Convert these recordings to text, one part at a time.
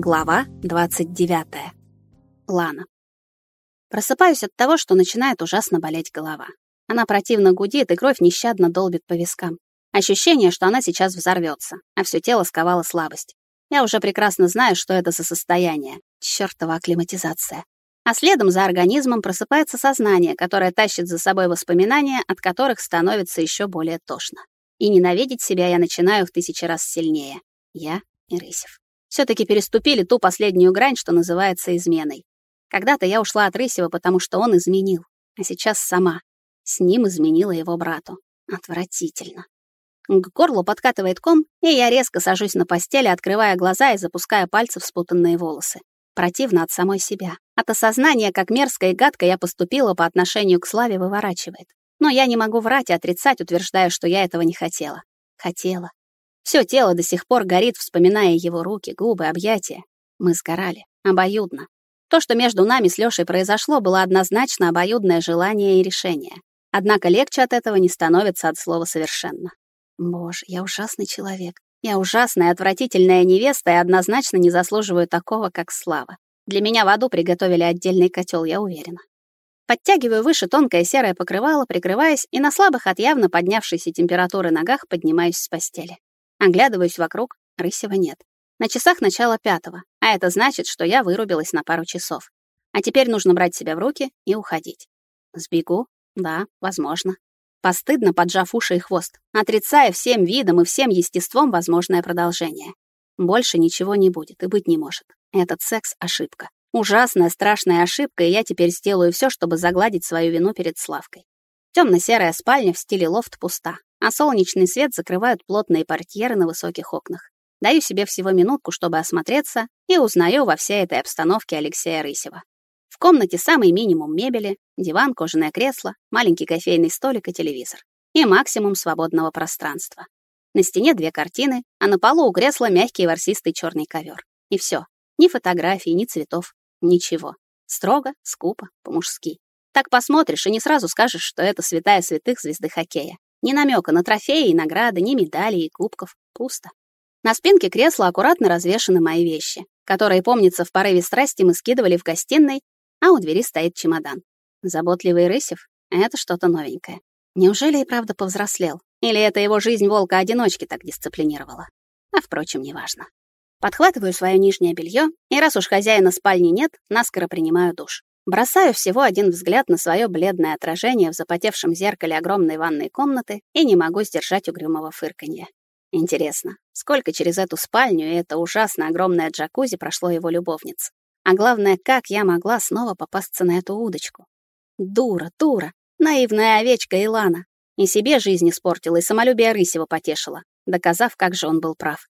Глава 29. Лана. Просыпаюсь от того, что начинает ужасно болеть голова. Она противно гудит, и кровь нещадно долбит по вискам. Ощущение, что она сейчас взорвется, а все тело сковало слабость. Я уже прекрасно знаю, что это за состояние. Чёртова акклиматизация. А следом за организмом просыпается сознание, которое тащит за собой воспоминания, от которых становится еще более тошно. И ненавидеть себя я начинаю в тысячи раз сильнее. Я и Рысев. Все-таки переступили ту последнюю грань, что называется изменой. Когда-то я ушла от Рысева, потому что он изменил, а сейчас сама. С ним изменила его брату. Отвратительно. К горлу подкатывает ком, и я резко сажусь на постели, открывая глаза и запуская пальцы в спутанные волосы. Противно от самой себя. От осознания, как мерзко и гадко я поступила по отношению к Славе, выворачивает. Но я не могу врать и отрицать, утверждая, что я этого не хотела. Хотела. Все тело до сих пор горит, вспоминая его руки, губы, объятия. Мы сгорали. Обоюдно. То, что между нами с Лёшей произошло, было однозначно обоюдное желание и решение. Однако легче от этого не становится от слова «совершенно». Боже, я ужасный человек. Я ужасная, отвратительная невеста и однозначно не заслуживаю такого, как Слава. Для меня в аду приготовили отдельный котел, я уверена. Подтягиваю выше тонкое серое покрывало, прикрываясь, и на слабых от явно поднявшейся температуры ногах поднимаюсь с постели. Оглядываюсь вокруг, Рысева нет. На часах начало пятого, а это значит, что я вырубилась на пару часов. А теперь нужно брать себя в руки и уходить. Сбегу? Да, возможно постыдно поджав уши и хвост, отрицая всем видом и всем естеством возможное продолжение. Больше ничего не будет и быть не может. Этот секс — ошибка. Ужасная, страшная ошибка, и я теперь сделаю все, чтобы загладить свою вину перед Славкой. Темно-серая спальня в стиле лофт пуста, а солнечный свет закрывают плотные портьеры на высоких окнах. Даю себе всего минутку, чтобы осмотреться, и узнаю во всей этой обстановке Алексея Рысева. В комнате самый минимум мебели, диван, кожаное кресло, маленький кофейный столик и телевизор. И максимум свободного пространства. На стене две картины, а на полу у кресла мягкий ворсистый черный ковер. И все. Ни фотографий, ни цветов. Ничего. Строго, скупо, по-мужски. Так посмотришь и не сразу скажешь, что это святая святых звезды хоккея. Ни намека на трофеи и награды, ни медалей и кубков. Пусто. На спинке кресла аккуратно развешаны мои вещи, которые, помнится, в порыве страсти мы скидывали в гостиной а у двери стоит чемодан. Заботливый Рысев — это что-то новенькое. Неужели и правда повзрослел? Или это его жизнь волка-одиночки так дисциплинировала? А, впрочем, неважно. Подхватываю свое нижнее белье, и раз уж хозяина спальни нет, наскоро принимаю душ. Бросаю всего один взгляд на свое бледное отражение в запотевшем зеркале огромной ванной комнаты и не могу сдержать угрюмого фырканья. Интересно, сколько через эту спальню и это ужасно огромное джакузи прошло его любовниц? А главное, как я могла снова попасться на эту удочку? Дура, дура, наивная овечка Илана. И себе жизнь испортила, и самолюбие Рысева потешила, доказав, как же он был прав.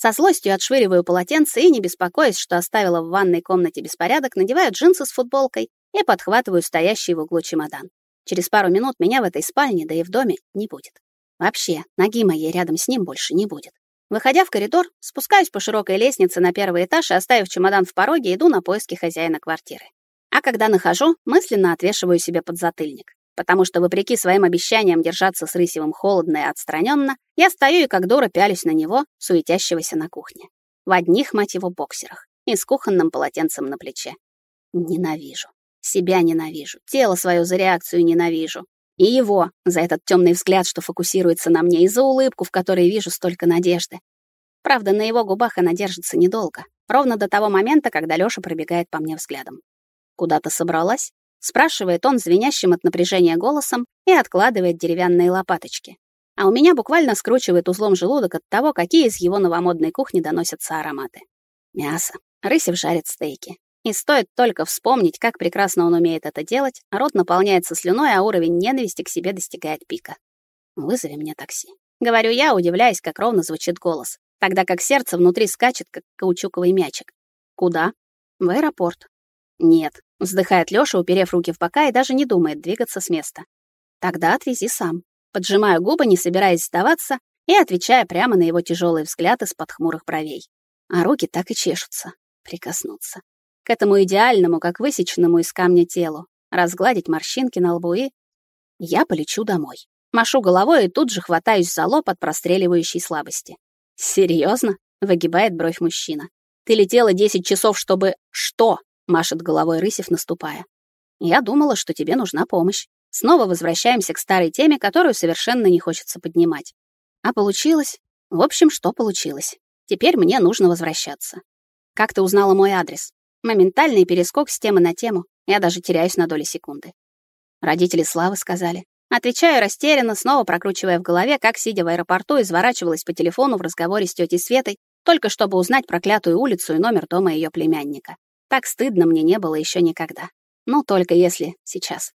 Со злостью отшвыриваю полотенце и, не беспокоясь, что оставила в ванной комнате беспорядок, надеваю джинсы с футболкой и подхватываю стоящий в углу чемодан. Через пару минут меня в этой спальне, да и в доме, не будет. Вообще, ноги моей рядом с ним больше не будет. Выходя в коридор, спускаюсь по широкой лестнице на первый этаж и, оставив чемодан в пороге, иду на поиски хозяина квартиры. А когда нахожу, мысленно отвешиваю себе подзатыльник. Потому что, вопреки своим обещаниям держаться с Рысевым холодно и отстраненно, я стою и как дура пялюсь на него, суетящегося на кухне. В одних, мать его, боксерах и с кухонным полотенцем на плече. Ненавижу. Себя ненавижу. Тело свое за реакцию ненавижу. И его, за этот темный взгляд, что фокусируется на мне, и за улыбку, в которой вижу столько надежды. Правда, на его губах она держится недолго, ровно до того момента, когда Лёша пробегает по мне взглядом. «Куда-то собралась?» — спрашивает он звенящим от напряжения голосом и откладывает деревянные лопаточки. А у меня буквально скручивает узлом желудок от того, какие из его новомодной кухни доносятся ароматы. Мясо. Рысев жарит стейки. И стоит только вспомнить, как прекрасно он умеет это делать, рот наполняется слюной, а уровень ненависти к себе достигает пика. «Вызови мне такси». Говорю я, удивляясь, как ровно звучит голос, тогда как сердце внутри скачет, как каучуковый мячик. «Куда?» «В аэропорт». «Нет», — вздыхает Лёша, уперев руки в бока и даже не думает двигаться с места. «Тогда отвези сам». Поджимаю губы, не собираясь сдаваться, и отвечая прямо на его тяжелый взгляд из-под хмурых бровей. А руки так и чешутся. Прикоснуться к этому идеальному, как высеченному из камня телу, разгладить морщинки на лбу и... Я полечу домой. Машу головой и тут же хватаюсь за лоб от простреливающей слабости. «Серьезно?» — выгибает бровь мужчина. Ты летела 10 часов, чтобы... Что? Машет головой Рысев, наступая. Я думала, что тебе нужна помощь. Снова возвращаемся к старой теме, которую совершенно не хочется поднимать. А получилось? В общем, что получилось? Теперь мне нужно возвращаться. Как ты узнала мой адрес? Моментальный перескок с темы на тему. Я даже теряюсь на доли секунды. Родители Славы сказали. Отвечаю растерянно, снова прокручивая в голове, как, сидя в аэропорту, изворачивалась по телефону в разговоре с тетей Светой, только чтобы узнать проклятую улицу и номер дома ее племянника. Так стыдно мне не было еще никогда. Ну, только если сейчас.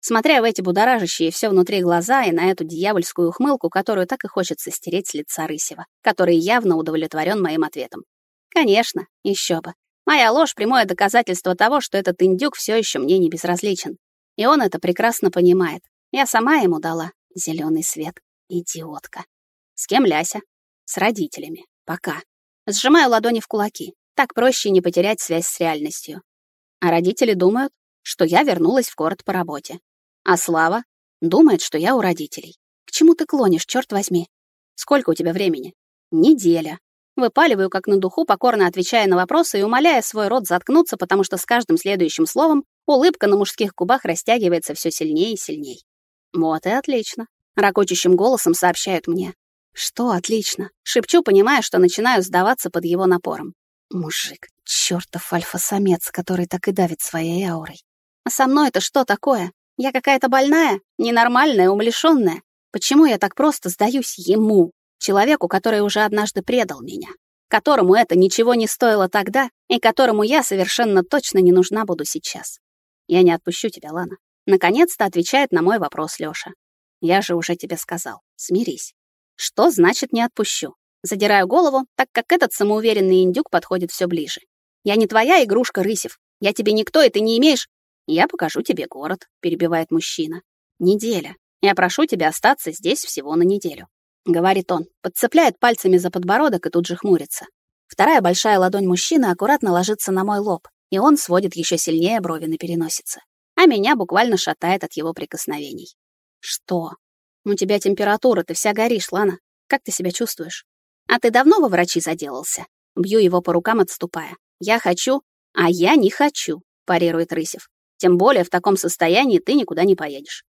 Смотря в эти будоражащие все внутри глаза и на эту дьявольскую ухмылку, которую так и хочется стереть с лица Рысева, который явно удовлетворен моим ответом. Конечно, еще бы. Моя ложь — прямое доказательство того, что этот индюк все еще мне не безразличен. И он это прекрасно понимает. Я сама ему дала зеленый свет. Идиотка. С кем Ляся? С родителями. Пока. Сжимаю ладони в кулаки. Так проще не потерять связь с реальностью. А родители думают, что я вернулась в город по работе. А Слава думает, что я у родителей. К чему ты клонишь, черт возьми? Сколько у тебя времени? Неделя. Выпаливаю как на духу, покорно отвечая на вопросы и умоляя свой рот заткнуться, потому что с каждым следующим словом улыбка на мужских губах растягивается все сильнее и сильнее. Вот и отлично. Ракочущим голосом сообщают мне. Что отлично? Шепчу, понимая, что начинаю сдаваться под его напором. Мужик, чертов альфа-самец, который так и давит своей аурой. А со мной это что такое? Я какая-то больная, ненормальная, умалишённая. Почему я так просто сдаюсь ему, человеку, который уже однажды предал меня, которому это ничего не стоило тогда и которому я совершенно точно не нужна буду сейчас? Я не отпущу тебя, Лана. Наконец-то отвечает на мой вопрос Лёша. Я же уже тебе сказал, смирись. Что значит не отпущу? Задираю голову, так как этот самоуверенный индюк подходит все ближе. Я не твоя игрушка, Рысев. Я тебе никто, и ты не имеешь «Я покажу тебе город», — перебивает мужчина. «Неделя. Я прошу тебя остаться здесь всего на неделю», — говорит он, подцепляет пальцами за подбородок и тут же хмурится. Вторая большая ладонь мужчины аккуратно ложится на мой лоб, и он сводит еще сильнее брови на переносице. А меня буквально шатает от его прикосновений. «Что? У тебя температура, ты вся горишь, Лана. Как ты себя чувствуешь? А ты давно во врачи заделался?» Бью его по рукам, отступая. «Я хочу, а я не хочу», — парирует Рысев. Тем более в таком состоянии ты никуда не поедешь.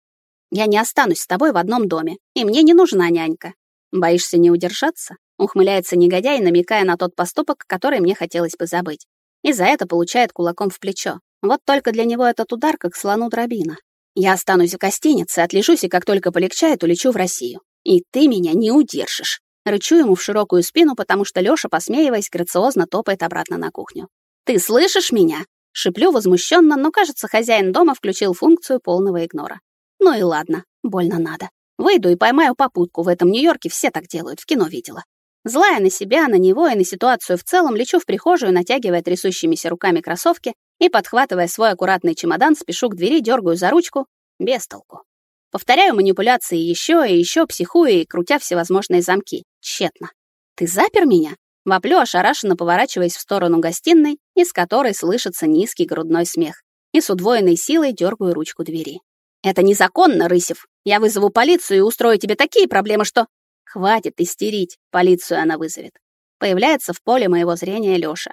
Я не останусь с тобой в одном доме, и мне не нужна нянька. Боишься не удержаться? Ухмыляется негодяй, намекая на тот поступок, который мне хотелось бы забыть. И за это получает кулаком в плечо. Вот только для него этот удар как слону дробина. Я останусь в гостинице, отлежусь и как только полегчает, улечу в Россию. И ты меня не удержишь. Рычу ему в широкую спину, потому что Лёша, посмеиваясь, грациозно топает обратно на кухню. «Ты слышишь меня?» Шиплю возмущенно, но, кажется, хозяин дома включил функцию полного игнора. Ну и ладно, больно надо. Выйду и поймаю попутку. В этом Нью-Йорке все так делают, в кино видела. Злая на себя, на него и на ситуацию в целом, лечу в прихожую, натягивая трясущимися руками кроссовки и, подхватывая свой аккуратный чемодан, спешу к двери, дергаю за ручку. Без толку. Повторяю манипуляции еще и еще, психуя и крутя всевозможные замки. Тщетно. «Ты запер меня?» Воплю, ошарашенно поворачиваясь в сторону гостиной, из которой слышится низкий грудной смех, и с удвоенной силой дергаю ручку двери. «Это незаконно, Рысев! Я вызову полицию и устрою тебе такие проблемы, что...» «Хватит истерить!» — полицию она вызовет. Появляется в поле моего зрения Лёша.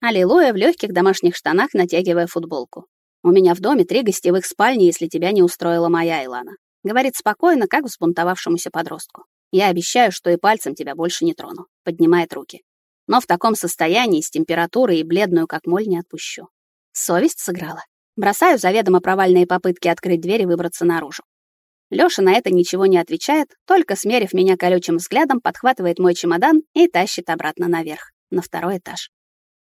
Аллилуйя в легких домашних штанах, натягивая футболку. «У меня в доме три гостевых спальни, если тебя не устроила моя Илана», — говорит спокойно, как взбунтовавшемуся подростку. «Я обещаю, что и пальцем тебя больше не трону», — поднимает руки но в таком состоянии с температурой и бледную как моль не отпущу. Совесть сыграла. Бросаю заведомо провальные попытки открыть дверь и выбраться наружу. Лёша на это ничего не отвечает, только смерив меня колючим взглядом, подхватывает мой чемодан и тащит обратно наверх, на второй этаж.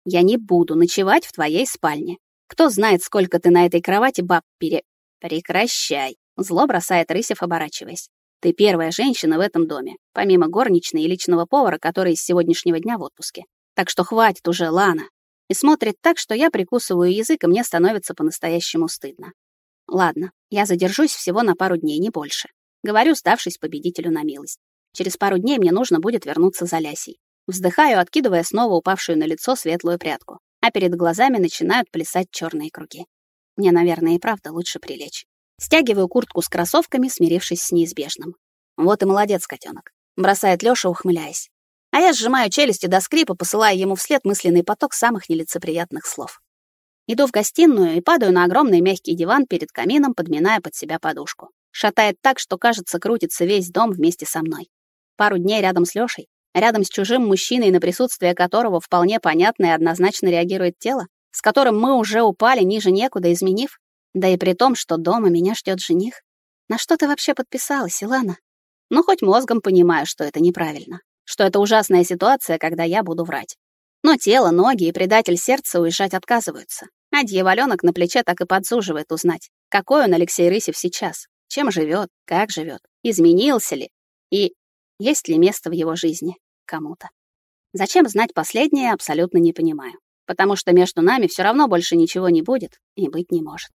Я не буду ночевать в твоей спальне. Кто знает, сколько ты на этой кровати баб пере... Прекращай. Зло бросает Рысев, оборачиваясь. Ты первая женщина в этом доме, помимо горничной и личного повара, который с сегодняшнего дня в отпуске. Так что хватит уже, Лана. И смотрит так, что я прикусываю язык, и мне становится по-настоящему стыдно. Ладно, я задержусь всего на пару дней, не больше. Говорю, сдавшись победителю на милость. Через пару дней мне нужно будет вернуться за Лясей. Вздыхаю, откидывая снова упавшую на лицо светлую прядку, а перед глазами начинают плясать черные круги. Мне, наверное, и правда лучше прилечь. Стягиваю куртку с кроссовками, смирившись с неизбежным. Вот и молодец, котенок. Бросает Лёша, ухмыляясь. А я сжимаю челюсти до скрипа, посылая ему вслед мысленный поток самых нелицеприятных слов. Иду в гостиную и падаю на огромный мягкий диван перед камином, подминая под себя подушку. Шатает так, что, кажется, крутится весь дом вместе со мной. Пару дней рядом с Лёшей, рядом с чужим мужчиной, на присутствие которого вполне понятно и однозначно реагирует тело, с которым мы уже упали ниже некуда, изменив, да и при том, что дома меня ждет жених. На что ты вообще подписалась, Илана? Ну, хоть мозгом понимаю, что это неправильно, что это ужасная ситуация, когда я буду врать. Но тело, ноги и предатель сердца уезжать отказываются. А дьяволёнок на плече так и подсуживает узнать, какой он Алексей Рысев сейчас, чем живет, как живет, изменился ли и есть ли место в его жизни кому-то. Зачем знать последнее, абсолютно не понимаю, потому что между нами все равно больше ничего не будет и быть не может.